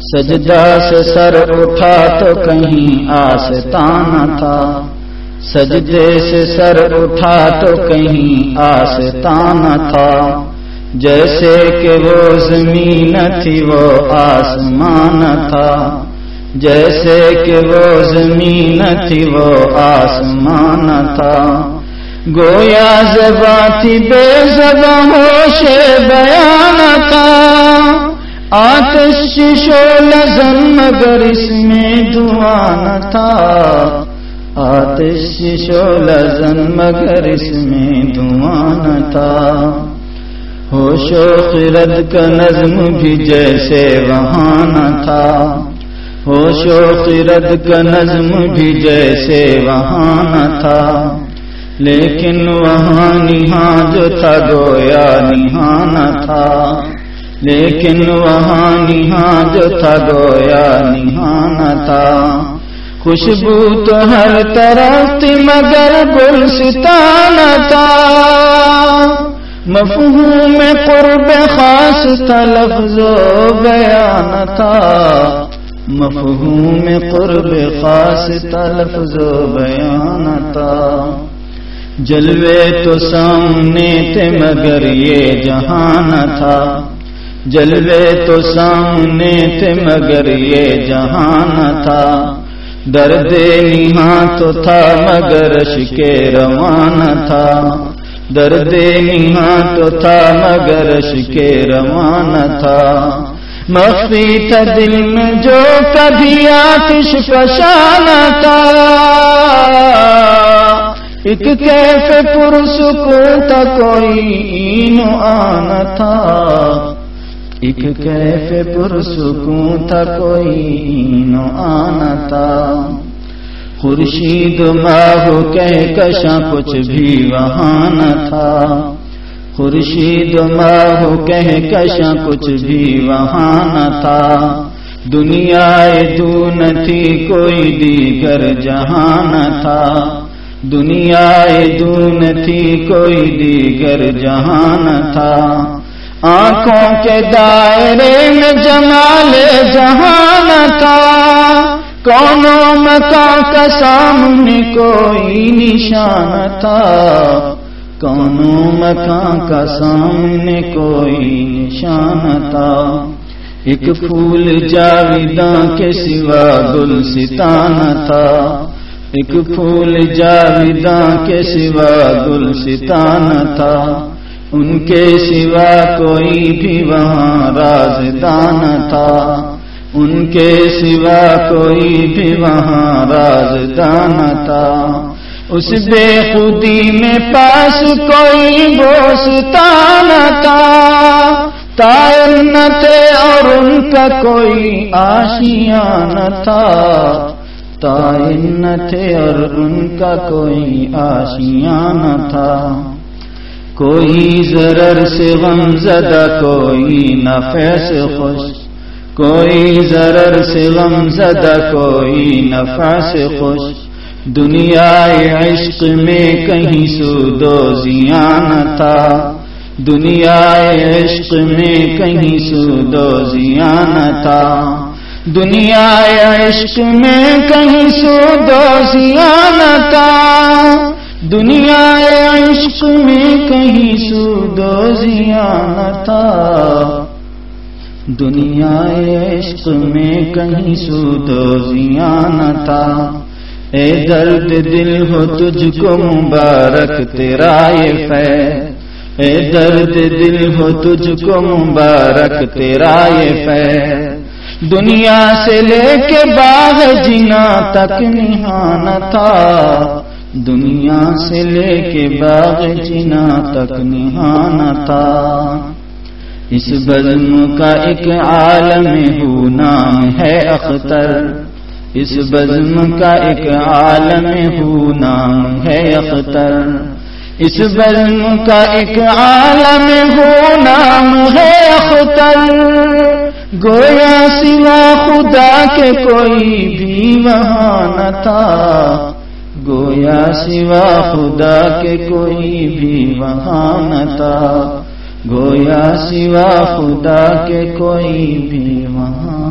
سجدہ سے سر اٹھا تو کہیں آستان تھا۔ سجدے سے سر اٹھا تو کہیں آستان تھا۔ جیسے کہ وہ زمین تھی، وہ آسمان تھا۔ جیسے کہ وہ زمین تھی، وہ آسمان تھا۔ گویا زبان تھی، بے زبان ہوش بیان تھا۔ آتش شول زن مگر اس میں دعان تھا۔ آتش شول زن مگر اس میں دعان تھا۔ ہوش و خرد کا نظم بھی جیسے وہاں نہ تھا۔ ہوش و خرد کا نظم بھی جیسے وہاں نہ تھا۔ لیکن وہاں نہاں جو تھا، گویا نہاں نہ تھا۔ لیکن وہاں نہاں جو تھا گویا نہاں تھا۔ خوشبو تو ہر طرف تھی مگر گل تھا۔ مفہوم قرب خاص تھا، لفظ و بیان تھا۔ مفہوم قرب خاص تھا، لفظ و بیان تھا۔ جلوے تو سامنے تھے مگر یہ جہان تھا۔ جلوے تو سامنے تھے مگر یہ جہان تھا۔ درد نہاں تو تھا مگر شکے روان تھا۔ درد نہاں تو تھا مگر شکے روان تھا۔ مخفی تھا دل میں جو کبھی آتش فشان تھا۔ ایک کیف پرسکون تھا کوئی نو آنا تھا۔ ایک کیف پرسکون تھا کوئی نو آنا تھا۔ خورشید ماہو کہہ کشاں کچھ بھی وہاں نہ تھا۔ خورشید ماہو کہہ کشاں کچھ بھی وہاں نہ تھا۔ دنیا دون تھی کوئی دیگر جہاں نہ تھا۔ دنیا دون تھی کوئی دیگر جہاں نہ تھا۔ آنکھوں کے دائرے میں جمال جہاں نہ تھا۔ کونوں مکان کا سامنے کوئی نشان تھا۔ کونوں مکان کا سامنے کوئی نشان تھا۔ ایک پھول جاویداں کے سوا گل ستان تھا۔ ایک پھول جاویداں کے سوا گل ستان تھا۔ ان کے سوا کوئی بھی وہاں رازدان تھا۔ ان کے سوا کوئی بھی وہاں رازدان تھا۔ اس بے خودی میں پاس کوئی بوستان تھا۔ تائن تھے اور ان کا کوئی آشیان تھا۔ تائن تھے اور ان کا کوئی آشیان تھا۔ کوئی ضرر سے غم زدہ، کوئی نفع سے خوش۔ کوئی ضرر سے غم زدہ، کوئی نفع سے خوش۔ دنیا عشق میں کہیں سود و زیان تھا۔ دنیا عشق میں کہیں سود و زیان تھا۔ دنیا عشق میں کہیں سود و زیان تھا۔ دنیا عشق میں کہیں سود و زیان تھا دنیا عشق میں کہیں سود و زیان تھا اے درد دل ہو تجھ کو مبارک، تیرا یہ فیض۔ اے درد دل ہو تجھ کو مبارک، تیرا یہ فیض۔ دنیا سے لے کے باغ جنا تک نہان تھا دنیا سے لے کے باغ جنا تک نہان تھا۔ اس بزم کا ایک عالم ہو، نام ہے اختر۔ اس بزم کا ایک عالم ہو، نام ہے اختر۔ اس بزم کا ایک عالم ہو، نام ہے اختر۔ گویا سوا خدا کے کوئی بھی وہاں نہ تھا۔ گویا سوا خدا کے کوئی بھی وہاں نہ تھا۔ گویا سوا خدا کے کوئی بھی وہاں